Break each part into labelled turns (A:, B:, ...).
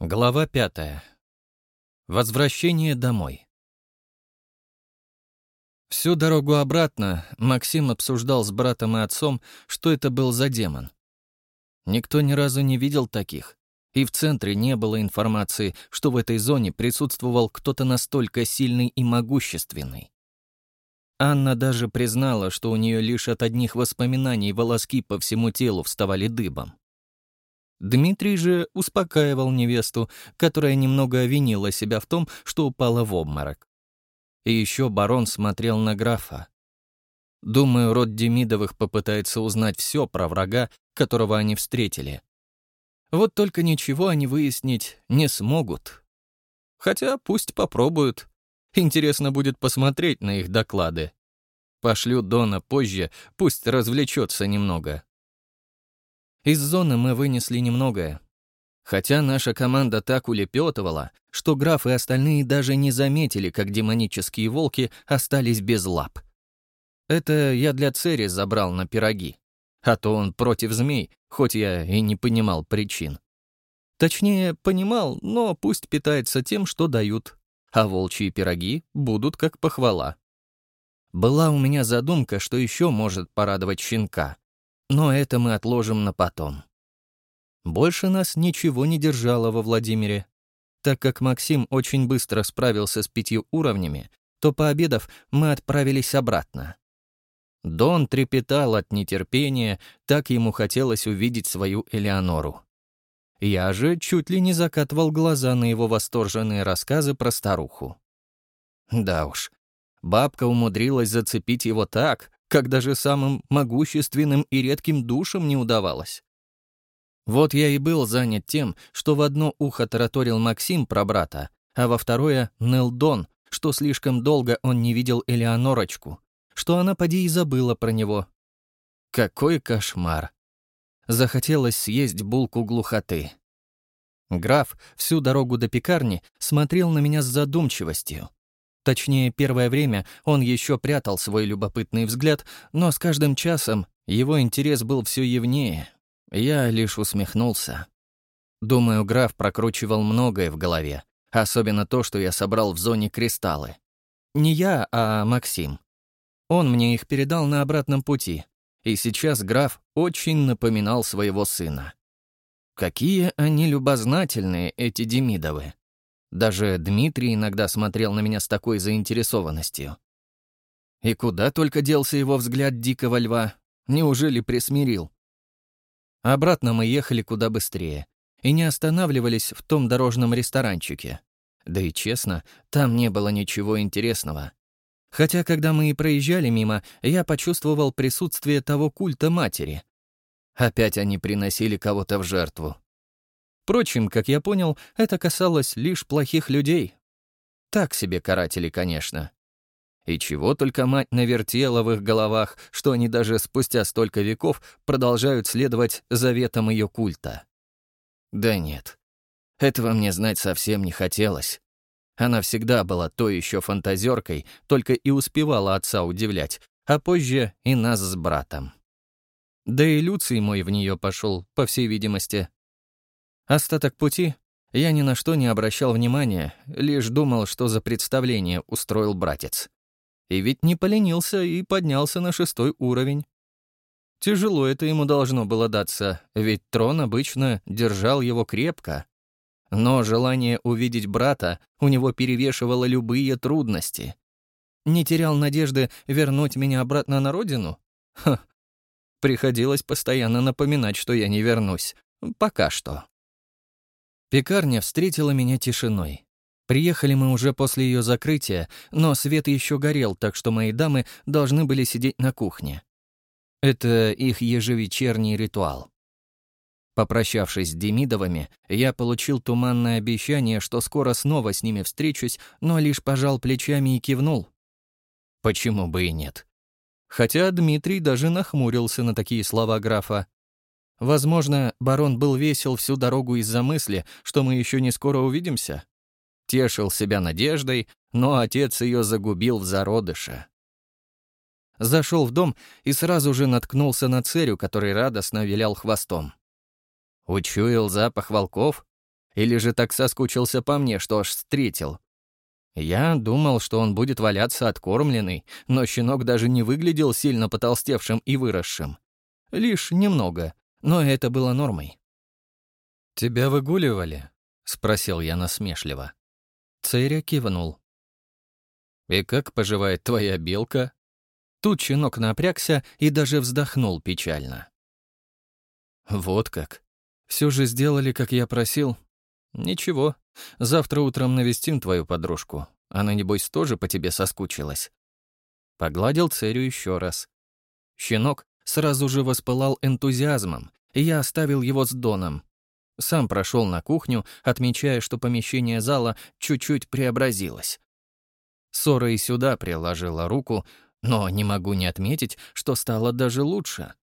A: Глава пятая. Возвращение домой. Всю дорогу обратно Максим обсуждал с братом и отцом, что это был за демон. Никто ни разу не видел таких, и в центре не было информации, что в этой зоне присутствовал кто-то настолько сильный и могущественный. Анна даже признала, что у нее лишь от одних воспоминаний волоски по всему телу вставали дыбом. Дмитрий же успокаивал невесту, которая немного винила себя в том, что упала в обморок. И еще барон смотрел на графа. Думаю, род Демидовых попытается узнать все про врага, которого они встретили. Вот только ничего они выяснить не смогут. Хотя пусть попробуют. Интересно будет посмотреть на их доклады. Пошлю Дона позже, пусть развлечется немного. Из зоны мы вынесли немногое. Хотя наша команда так улепетывала, что граф и остальные даже не заметили, как демонические волки остались без лап. Это я для Цери забрал на пироги. А то он против змей, хоть я и не понимал причин. Точнее, понимал, но пусть питается тем, что дают. А волчьи пироги будут как похвала. Была у меня задумка, что еще может порадовать щенка. Но это мы отложим на потом. Больше нас ничего не держало во Владимире. Так как Максим очень быстро справился с пятью уровнями, то, пообедав, мы отправились обратно. Дон трепетал от нетерпения, так ему хотелось увидеть свою Элеонору. Я же чуть ли не закатывал глаза на его восторженные рассказы про старуху. Да уж, бабка умудрилась зацепить его так, как даже самым могущественным и редким душам не удавалось. Вот я и был занят тем, что в одно ухо тараторил Максим про брата, а во второе — Нелдон, что слишком долго он не видел Элеонорочку, что она поди и забыла про него. Какой кошмар! Захотелось съесть булку глухоты. Граф всю дорогу до пекарни смотрел на меня с задумчивостью. Точнее, первое время он еще прятал свой любопытный взгляд, но с каждым часом его интерес был все явнее. Я лишь усмехнулся. Думаю, граф прокручивал многое в голове, особенно то, что я собрал в зоне кристаллы. Не я, а Максим. Он мне их передал на обратном пути, и сейчас граф очень напоминал своего сына. Какие они любознательные, эти Демидовы. Даже Дмитрий иногда смотрел на меня с такой заинтересованностью. И куда только делся его взгляд дикого льва? Неужели присмирил? Обратно мы ехали куда быстрее и не останавливались в том дорожном ресторанчике. Да и честно, там не было ничего интересного. Хотя, когда мы и проезжали мимо, я почувствовал присутствие того культа матери. Опять они приносили кого-то в жертву. Впрочем, как я понял, это касалось лишь плохих людей. Так себе каратели, конечно. И чего только мать навертела в их головах, что они даже спустя столько веков продолжают следовать заветам ее культа. Да нет, этого мне знать совсем не хотелось. Она всегда была то еще фантазеркой, только и успевала отца удивлять, а позже и нас с братом. Да и Люций мой в нее пошел, по всей видимости, Остаток пути я ни на что не обращал внимания, лишь думал, что за представление устроил братец. И ведь не поленился и поднялся на шестой уровень. Тяжело это ему должно было даться, ведь трон обычно держал его крепко. Но желание увидеть брата у него перевешивало любые трудности. Не терял надежды вернуть меня обратно на родину? Ха. Приходилось постоянно напоминать, что я не вернусь. Пока что. Пекарня встретила меня тишиной. Приехали мы уже после ее закрытия, но свет еще горел, так что мои дамы должны были сидеть на кухне. Это их ежевечерний ритуал. Попрощавшись с Демидовыми, я получил туманное обещание, что скоро снова с ними встречусь, но лишь пожал плечами и кивнул. Почему бы и нет? Хотя Дмитрий даже нахмурился на такие слова графа. Возможно, барон был весел всю дорогу из-за мысли, что мы еще не скоро увидимся. Тешил себя надеждой, но отец ее загубил в зародыше. Зашел в дом и сразу же наткнулся на церю, который радостно вилял хвостом. Учуял запах волков? Или же так соскучился по мне, что аж встретил? Я думал, что он будет валяться откормленный, но щенок даже не выглядел сильно потолстевшим и выросшим. Лишь немного, но это было нормой. «Тебя выгуливали?» — спросил я насмешливо. Церя кивнул. «И как поживает твоя белка?» Тут щенок напрягся и даже вздохнул печально. «Вот как. Все же сделали, как я просил. Ничего, завтра утром навестим твою подружку. Она, небось, тоже по тебе соскучилась». Погладил Церю еще раз. Щенок сразу же воспылал энтузиазмом, и я оставил его с Доном. Сам прошел на кухню, отмечая, что помещение зала чуть-чуть преобразилось. Сора и сюда приложила руку, но не могу не отметить, что стало даже лучше.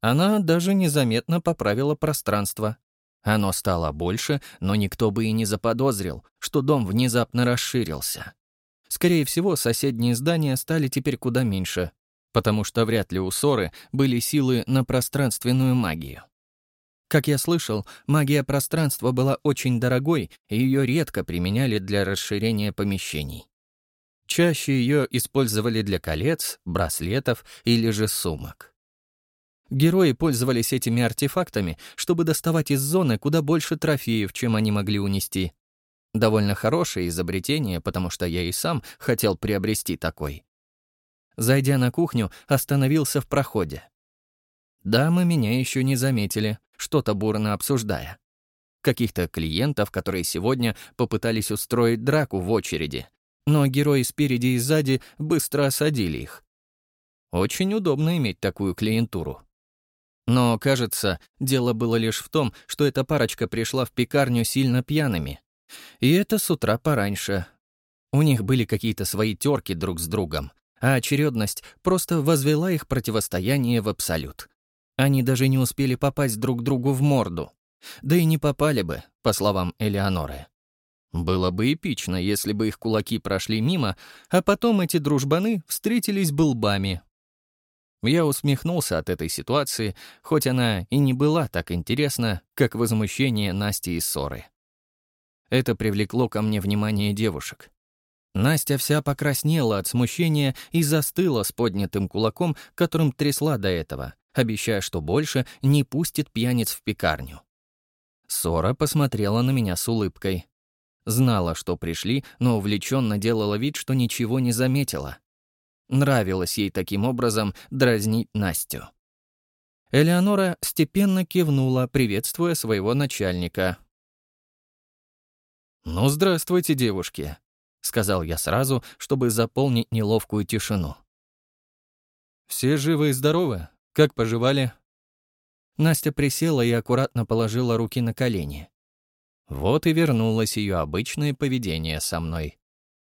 A: Она даже незаметно поправила пространство. Оно стало больше, но никто бы и не заподозрил, что дом внезапно расширился. Скорее всего, соседние здания стали теперь куда меньше, потому что вряд ли у Соры были силы на пространственную магию. Как я слышал, магия пространства была очень дорогой, и ее редко применяли для расширения помещений. Чаще ее использовали для колец, браслетов или же сумок. Герои пользовались этими артефактами, чтобы доставать из зоны куда больше трофеев, чем они могли унести. Довольно хорошее изобретение, потому что я и сам хотел приобрести такой. Зайдя на кухню, остановился в проходе. Дамы меня еще не заметили, что-то бурно обсуждая. Каких-то клиентов, которые сегодня попытались устроить драку в очереди, но герои спереди и сзади быстро осадили их. Очень удобно иметь такую клиентуру. Но, кажется, дело было лишь в том, что эта парочка пришла в пекарню сильно пьяными. И это с утра пораньше. У них были какие-то свои терки друг с другом, а очередность просто возвела их противостояние в абсолют. Они даже не успели попасть друг другу в морду. Да и не попали бы, по словам Элеоноры. Было бы эпично, если бы их кулаки прошли мимо, а потом эти дружбаны встретились бы лбами. Я усмехнулся от этой ситуации, хоть она и не была так интересна, как возмущение Насти и ссоры. Это привлекло ко мне внимание девушек. Настя вся покраснела от смущения и застыла с поднятым кулаком, которым трясла до этого, обещая, что больше не пустит пьяниц в пекарню. Сора посмотрела на меня с улыбкой. Знала, что пришли, но увлеченно делала вид, что ничего не заметила. Нравилось ей таким образом дразнить Настю. Элеонора степенно кивнула, приветствуя своего начальника. «Ну, здравствуйте, девушки», — сказал я сразу, чтобы заполнить неловкую тишину. «Все живы и здоровы? Как поживали?» Настя присела и аккуратно положила руки на колени. Вот и вернулось ее обычное поведение со мной.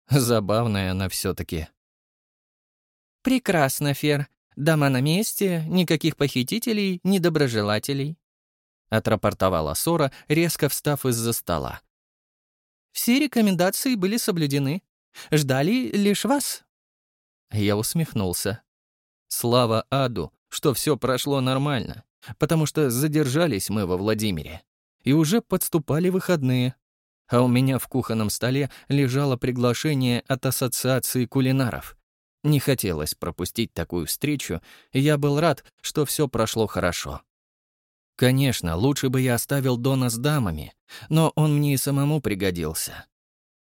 A: Забавная она все-таки.
B: «Прекрасно, Фер. Дома на месте, никаких похитителей, недоброжелателей», — отрапортовала Сора, резко встав из-за стола. «Все рекомендации были соблюдены. Ждали лишь вас».
A: Я усмехнулся. Слава аду, что все прошло нормально, потому что задержались мы во Владимире. И уже подступали выходные. А у меня в кухонном столе лежало приглашение от Ассоциации кулинаров. Не хотелось пропустить такую встречу, и я был рад, что все прошло хорошо. Конечно, лучше бы я оставил Дона с дамами, но он мне и самому пригодился.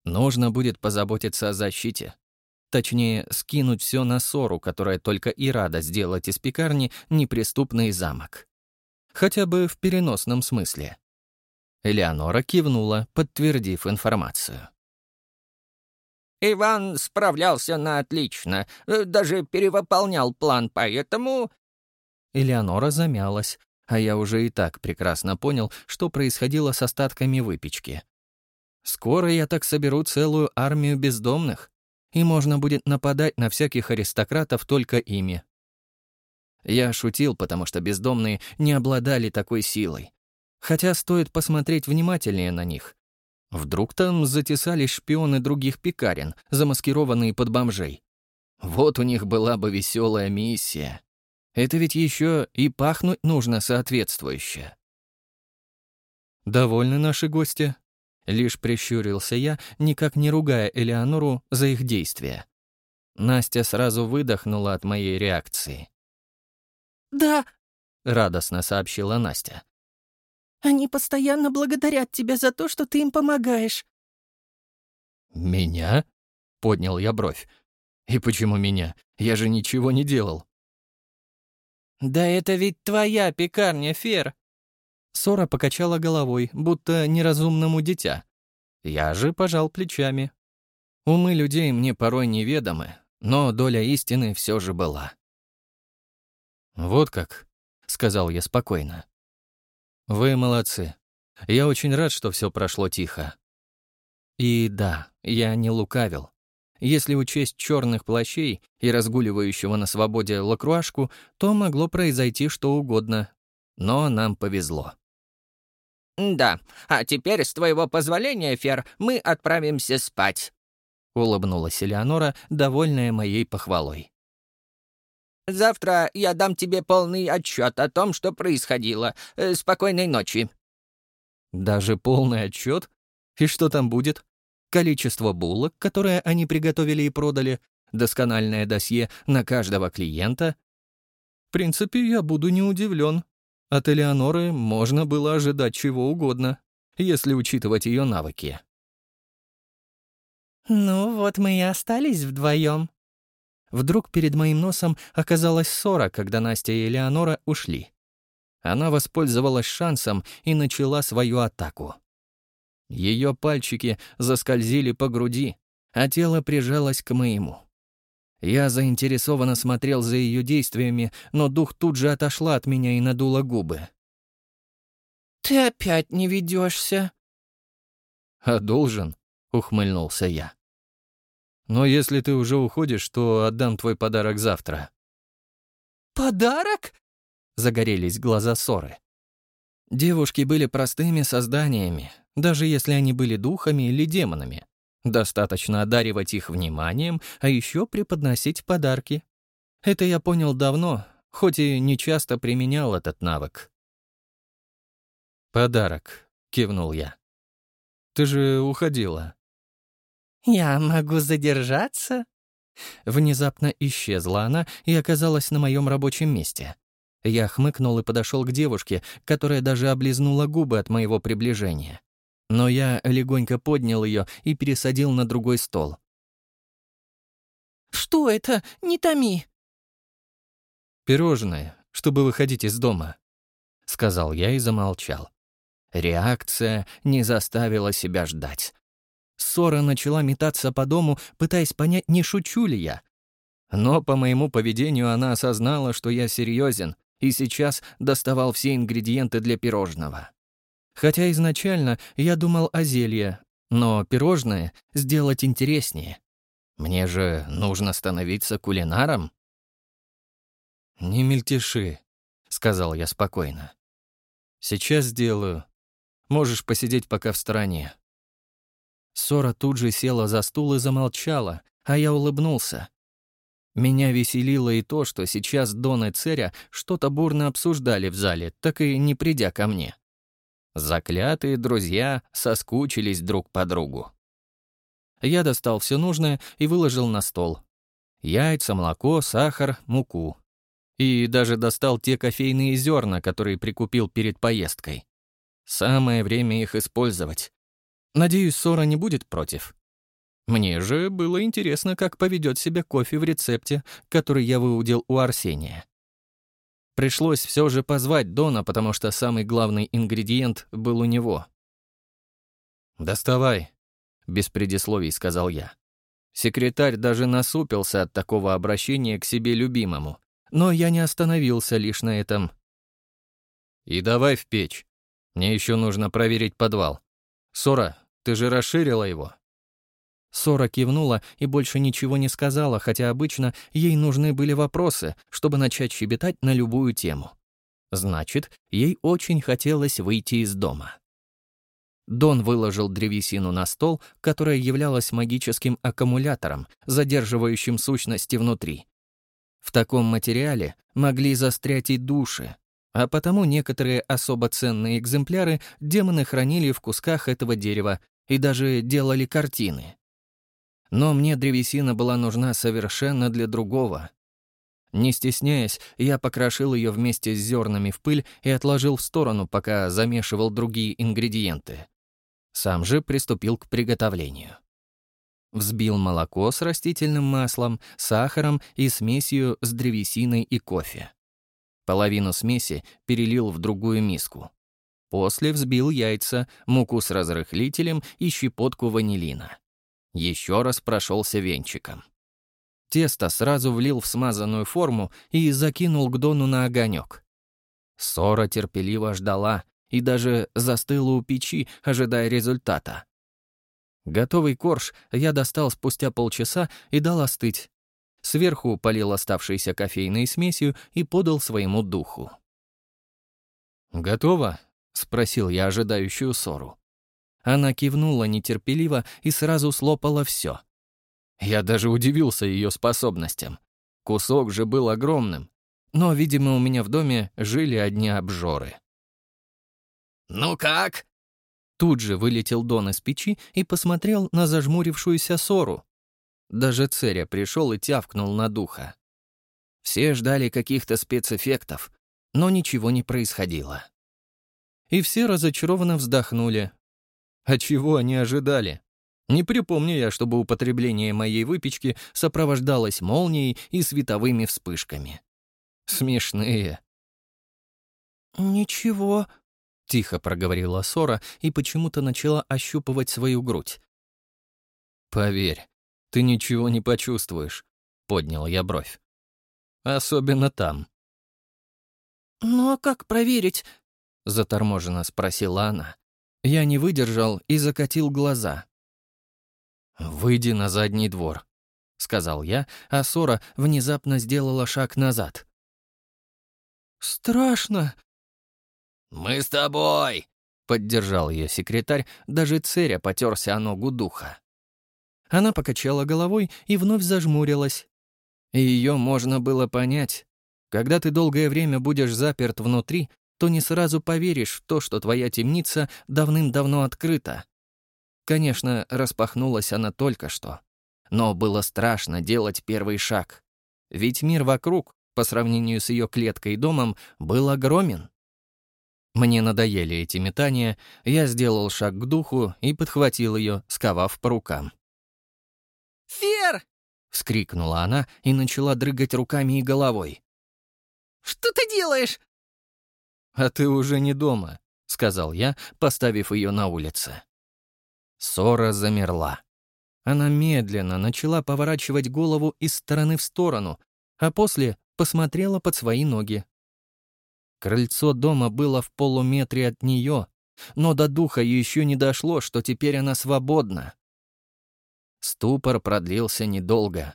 A: Нужно будет позаботиться о защите, Точнее, скинуть все на ссору, которая только и рада сделать из пекарни неприступный замок. Хотя бы в переносном смысле. Элеонора кивнула, подтвердив информацию.
C: «Иван справлялся на отлично, э, даже перевыполнял план, поэтому...»
A: Элеонора замялась, а я уже и так прекрасно понял, что происходило с остатками выпечки. Скоро я так соберу целую армию бездомных и можно будет нападать на всяких аристократов только ими. Я шутил, потому что бездомные не обладали такой силой. Хотя стоит посмотреть внимательнее на них. Вдруг там затесались шпионы других пекарен, замаскированные под бомжей. Вот у них была бы веселая миссия. Это ведь еще и пахнуть нужно соответствующе. «Довольны наши гости?» Лишь прищурился я, никак не ругая Элеонору за их действия. Настя сразу выдохнула от моей реакции.
B: «Да», —
A: радостно сообщила Настя.
B: «Они постоянно благодарят тебя за то, что ты им помогаешь».
A: «Меня?» — поднял я бровь. «И почему меня? Я же ничего не делал».
B: «Да это ведь твоя пекарня, Фер!»
A: Сора покачала головой, будто неразумному дитя. Я же пожал плечами. Умы людей мне порой неведомы, но доля истины все же была. «Вот как», — сказал я спокойно. «Вы молодцы. Я очень рад, что все прошло тихо». И да, я не лукавил. Если учесть черных плащей и разгуливающего на свободе лакруашку, то могло произойти что угодно. Но нам повезло.
C: «Да, а теперь, с твоего позволения, Фер, мы отправимся спать», —
A: улыбнулась Элеонора, довольная моей похвалой.
C: «Завтра я дам тебе полный отчет о том, что происходило. Э, спокойной ночи».
A: «Даже полный отчет? И что там будет? Количество булок, которые они приготовили и продали, доскональное досье на каждого клиента? В принципе, я буду не удивлен. От Элеоноры можно было ожидать чего угодно, если учитывать ее навыки.
B: «Ну вот мы и остались вдвоем.
A: Вдруг перед моим носом оказалась ссора, когда Настя и Элеонора ушли. Она воспользовалась шансом и начала свою атаку. Ее пальчики заскользили по груди, а тело прижалось к моему. Я заинтересованно смотрел за ее действиями, но дух тут же отошла от меня и надула губы.
B: «Ты опять не ведешься.
A: «А должен?» — ухмыльнулся я. «Но если ты уже уходишь, то отдам твой подарок завтра».
B: «Подарок?» — загорелись глаза Соры.
A: Девушки были простыми созданиями, даже если они были духами или демонами. Достаточно одаривать их вниманием, а еще преподносить подарки. Это я понял давно, хоть и не часто применял этот навык. «Подарок», — кивнул я. «Ты же уходила».
B: «Я могу задержаться?»
A: Внезапно исчезла она и оказалась на моем рабочем месте. Я хмыкнул и подошел к девушке, которая даже облизнула губы от моего приближения но я легонько поднял ее и пересадил на другой стол.
B: «Что это? Не томи!»
A: «Пирожное, чтобы выходить из дома», — сказал я и замолчал. Реакция не заставила себя ждать. Ссора начала метаться по дому, пытаясь понять, не шучу ли я. Но по моему поведению она осознала, что я серьезен, и сейчас доставал все ингредиенты для пирожного. Хотя изначально я думал о зелье, но пирожное сделать интереснее. Мне же нужно становиться кулинаром. «Не мельтеши», — сказал я спокойно. «Сейчас сделаю. Можешь посидеть пока в стороне». Сора тут же села за стул и замолчала, а я улыбнулся. Меня веселило и то, что сейчас Дон и Церя что-то бурно обсуждали в зале, так и не придя ко мне. Заклятые друзья соскучились друг по другу. Я достал все нужное и выложил на стол. Яйца, молоко, сахар, муку. И даже достал те кофейные зерна, которые прикупил перед поездкой. Самое время их использовать. Надеюсь, Сора не будет против. Мне же было интересно, как поведет себя кофе в рецепте, который я выудил у Арсения. Пришлось все же позвать Дона, потому что самый главный ингредиент был у него. «Доставай», — без предисловий сказал я. Секретарь даже насупился от такого обращения к себе любимому, но я не остановился лишь на этом. «И давай в печь. Мне еще нужно проверить подвал. Сора, ты же расширила его?» Сора кивнула и больше ничего не сказала, хотя обычно ей нужны были вопросы, чтобы начать щебетать на любую тему. Значит, ей очень хотелось выйти из дома. Дон выложил древесину на стол, которая являлась магическим аккумулятором, задерживающим сущности внутри. В таком материале могли застрять и души, а потому некоторые особо ценные экземпляры демоны хранили в кусках этого дерева и даже делали картины. Но мне древесина была нужна совершенно для другого. Не стесняясь, я покрошил ее вместе с зернами в пыль и отложил в сторону, пока замешивал другие ингредиенты. Сам же приступил к приготовлению. Взбил молоко с растительным маслом, сахаром и смесью с древесиной и кофе. Половину смеси перелил в другую миску. После взбил яйца, муку с разрыхлителем и щепотку ванилина. Еще раз прошелся венчиком. Тесто сразу влил в смазанную форму и закинул к Дону на огонек. Сора терпеливо ждала и даже застыла у печи, ожидая результата. Готовый корж я достал спустя полчаса и дал остыть. Сверху полил оставшейся кофейной смесью и подал своему духу. «Готово?» — спросил я ожидающую ссору. Она кивнула нетерпеливо и сразу слопала все. Я даже удивился ее способностям. Кусок же был огромным. Но, видимо, у меня в доме жили одни обжоры.
C: «Ну как?»
A: Тут же вылетел Дон из печи и посмотрел на зажмурившуюся ссору. Даже Церя пришел и тявкнул на духа. Все ждали каких-то спецэффектов, но ничего не происходило. И все разочарованно вздохнули. А чего они ожидали? Не припомню я, чтобы употребление моей выпечки сопровождалось молнией и световыми вспышками. Смешные.
B: «Ничего», — тихо проговорила Сора и почему-то начала ощупывать свою грудь.
A: «Поверь, ты ничего не почувствуешь», — поднял я бровь. «Особенно там».
B: «Ну а как проверить?»
A: — заторможенно спросила она. Я не выдержал и закатил глаза. «Выйди на задний двор», — сказал я, а Сора внезапно сделала шаг назад.
B: «Страшно!»
C: «Мы с тобой!»
A: — поддержал ее секретарь, даже Церя потерся о ногу духа. Она покачала головой и вновь зажмурилась. И ее можно было понять. Когда ты долгое время будешь заперт внутри, то не сразу поверишь в то, что твоя темница давным-давно открыта. Конечно, распахнулась она только что. Но было страшно делать первый шаг. Ведь мир вокруг, по сравнению с ее клеткой и домом, был огромен. Мне надоели эти метания, я сделал шаг к духу и подхватил ее, сковав по рукам.
B: «Фер!»
A: — вскрикнула она и начала дрыгать руками и головой.
B: «Что ты делаешь?»
A: «А ты уже не дома», — сказал я, поставив ее на улице. Сора замерла. Она медленно начала поворачивать голову из стороны в сторону, а после посмотрела под свои ноги. Крыльцо дома было в полуметре от нее, но до духа еще не дошло, что теперь она свободна. Ступор продлился недолго,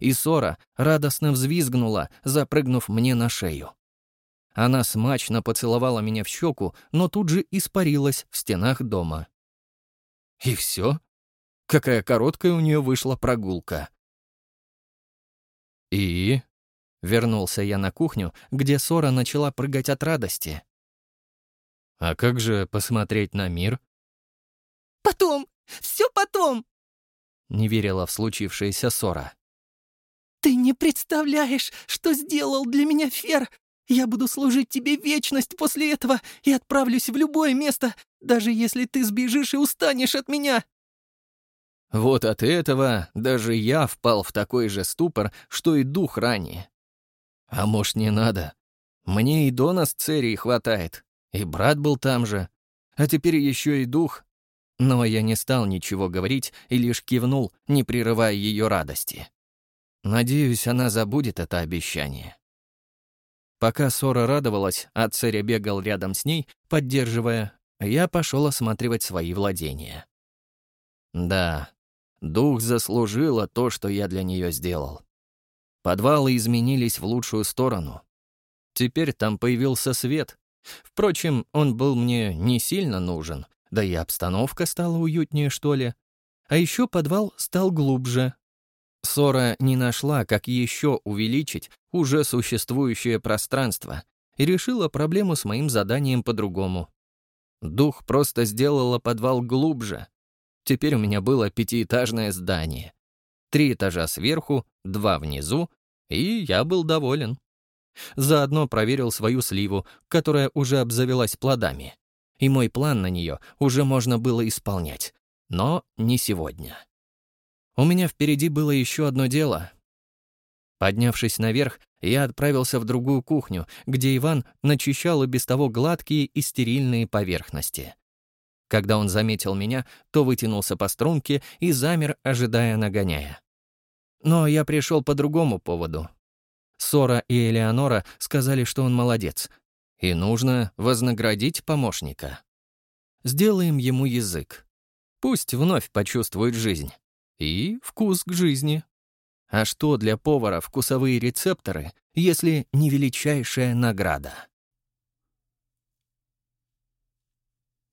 A: и Сора радостно взвизгнула, запрыгнув мне на шею. Она смачно поцеловала меня в щеку, но тут же испарилась в стенах дома. И все? Какая короткая у нее вышла прогулка. И... Вернулся я на кухню, где Сора начала прыгать от радости. А как же посмотреть на мир?
B: «Потом! Все потом!»
A: Не верила в случившееся Сора.
B: «Ты не представляешь, что сделал для меня Фер! Я буду служить тебе вечность после этого и отправлюсь в любое место, даже если ты сбежишь и устанешь от меня».
A: Вот от этого даже я впал в такой же ступор, что и дух ранее. А может, не надо? Мне и Дона с Церией хватает, и брат был там же, а теперь еще и дух. Но я не стал ничего говорить и лишь кивнул, не прерывая ее радости. Надеюсь, она забудет это обещание. Пока Сора радовалась, а Церя бегал рядом с ней, поддерживая, я пошел осматривать свои владения. Да, дух заслужила то, что я для нее сделал. Подвалы изменились в лучшую сторону. Теперь там появился свет. Впрочем, он был мне не сильно нужен, да и обстановка стала уютнее, что ли. А еще подвал стал глубже, Сора не нашла, как еще увеличить уже существующее пространство, и решила проблему с моим заданием по-другому. Дух просто сделала подвал глубже. Теперь у меня было пятиэтажное здание. Три этажа сверху, два внизу, и я был доволен. Заодно проверил свою сливу, которая уже обзавелась плодами. И мой план на нее уже можно было исполнять. Но не сегодня. У меня впереди было еще одно дело. Поднявшись наверх, я отправился в другую кухню, где Иван начищал и без того гладкие и стерильные поверхности. Когда он заметил меня, то вытянулся по струнке и замер, ожидая нагоняя. Но я пришел по другому поводу. Сора и Элеонора сказали, что он молодец, и нужно вознаградить помощника. Сделаем ему язык. Пусть вновь почувствует жизнь. И вкус к жизни. А что для повара вкусовые рецепторы, если не величайшая награда?